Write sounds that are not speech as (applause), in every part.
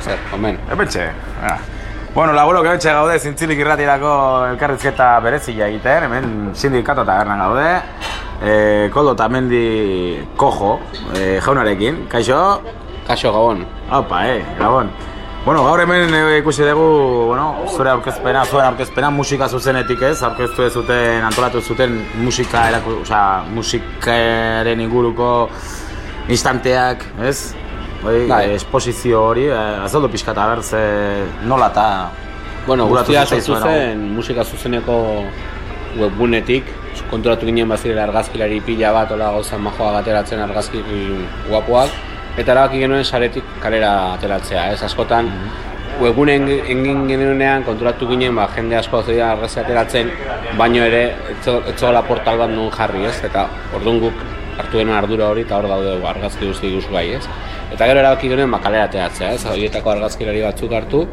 Zer, omen. Epetxe. Ah. Bueno, laburo gebetxe gaude zintzilik irratirako elkarrizketa berezia egiten, hemen sindikato eta gaude. E, koldo eta mendi kojo e, jaunarekin, kaixo? Kaixo gabon. Opa, eh, gabon. Bueno, gaur hemen e, ikusi dugu, bueno, zure aurkezpena, zuen aurkezpena musika zuzenetik ez, aurkeztu ez zuten, antolatu zuten musika, eraku, oza, musikaren inguruko instanteak, ez? Bai, Bai. esposizio hori, eh, azaldu pixka eta bertze nola eta Bueno, guztia sortu zen musika zuzeneko webgunetik, konturatu ginen bazirela argazkilari pila bat, ola gauza majoa bateratzen argazki guapoak, eta erabaki genuen saretik kalera ateratzea, ez askotan webgunen egin genuenean konturatu ginen ba, jende asko argazki ateratzen, baino ere etzola portal bat nun jarri, ez? Eta orduan guk hartu genuen ardura hori eta hor daude argazki guzti ikusgai, ez? Eta gero erabaki genuen ba, kalera ateratzea, ez? Horietako argazkilari batzuk hartu,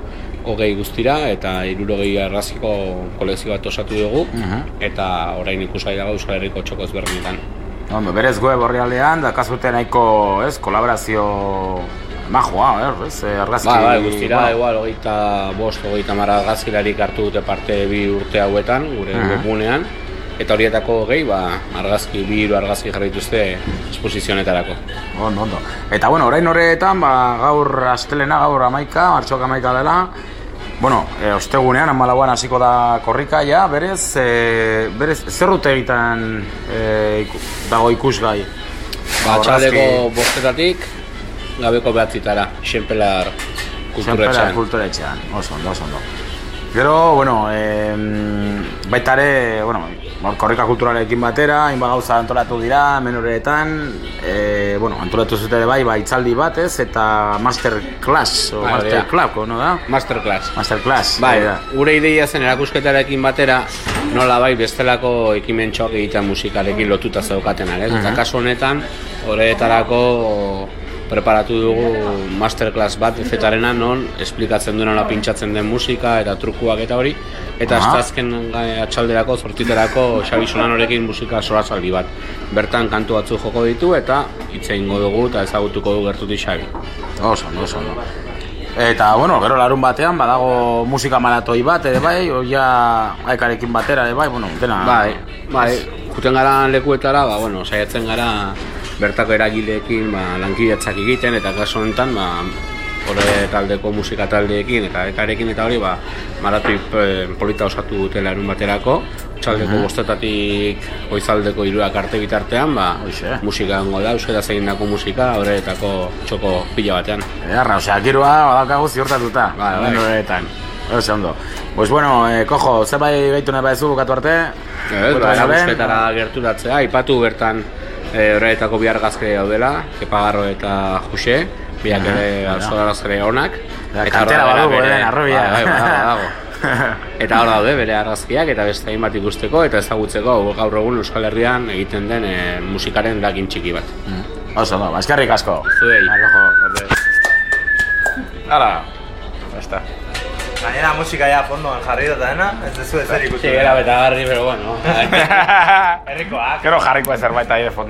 hogei guztira eta hirurogei argazkiko kolekzio bat osatu dugu eta orain ikusgai dago Euskal Herriko txoko ezberdinetan. Ondo, berez web horrialdean, dakazute nahiko, ez, kolaborazio majoa, er, ez, eh, argazki... Ba, bai, guztira, bueno, igual, hogeita bost, hogeita mara argazkilarik hartu dute parte bi urte hauetan, gure Aha. webgunean, eta horietako hogei, ba, argazki, bi hiru argazki jarri dituzte esposizionetarako. Ondo, ondo. Eta, bueno, orain horretan, ba, gaur astelena, gaur amaika, martxoak amaika dela, Bueno, e, ostegunean, amalauan hasiko da korrika, ja, berez, e, berez, zer dute egiten e, dago ikusgai? Ba, txaldeko bostetatik, gabeko behatzitara, Xenpelar Kulturetxean. kulturetxean. Kulturetxean, oso ondo, oso ondo. Gero, bueno, e, baita ere, bueno, korrika kulturalekin batera, hainbat gauza antolatu dira, hemen horretan, e, bueno, antolatu zute ere bai, ba, itzaldi batez, eta masterclass, o Bai, hori da. masterclass, no da? Masterclass. Masterclass, Bai, da. gure ideia zen erakusketarekin batera nola bai bestelako ekimentxoak egiten musikarekin lotuta zeukatenak, ez? Eta kasu honetan, horretarako preparatu dugu masterclass bat efetarena non esplikatzen du nola pintxatzen den musika eta trukuak eta hori eta Aha. azken atxalderako, zortiterako Xabi Solanorekin musika sorazaldi bat. Bertan kantu batzu joko ditu eta hitz egingo dugu eta ezagutuko du gertutik Xabi. Oso, oso, ondo. Eta, bueno, gero larun batean, badago musika maratoi bat, ere bai, oia aikarekin batera, ere bai, bueno, dena... Bai, bai, juten gara lekuetara, ba, bueno, saiatzen gara bertako eragileekin ba, lankidetzak egiten, eta kasu honetan, ba, horre taldeko musika taldeekin eta ekarekin eta hori, ba, maratoi eh, polita osatu dute larun baterako, txaldeko bostetatik goizaldeko hiruak arte bitartean, ba, Hoxe. musika gongo da, euskera egindako musika, horretako txoko pila batean. Edarra, osea, giroa badaukagu ziurtatuta. Bai. hemen horretan. Oso ondo. Pues bueno, eh, kojo, zerbait behitu nahi baizu bukatu arte? Ba, baino lehen? erakusketara gerturatzea, aipatu bertan e, horretako bi argazkile daudela, Kepagarro eta Jose, biak ere hala. oso argazkile onak. Ja, Eta kantera badugu, bere- eh, arrobia. Bai, bai, badago, badago. (laughs) Eta hor daude bere argazkiak eta beste hainbat ikusteko eta ezagutzeko gaur egun Euskal Herrian egiten den e, musikaren lagin txiki bat. Oso ondo, ba, eskerrik asko. Zuei. Hala, basta. Gainera musika ja fondoan jarri dut dena, ez duzu ezer ikusi. betagarri, pero bueno. (laughs) Herrikoak. Gero jarriko zerbait aire fondo.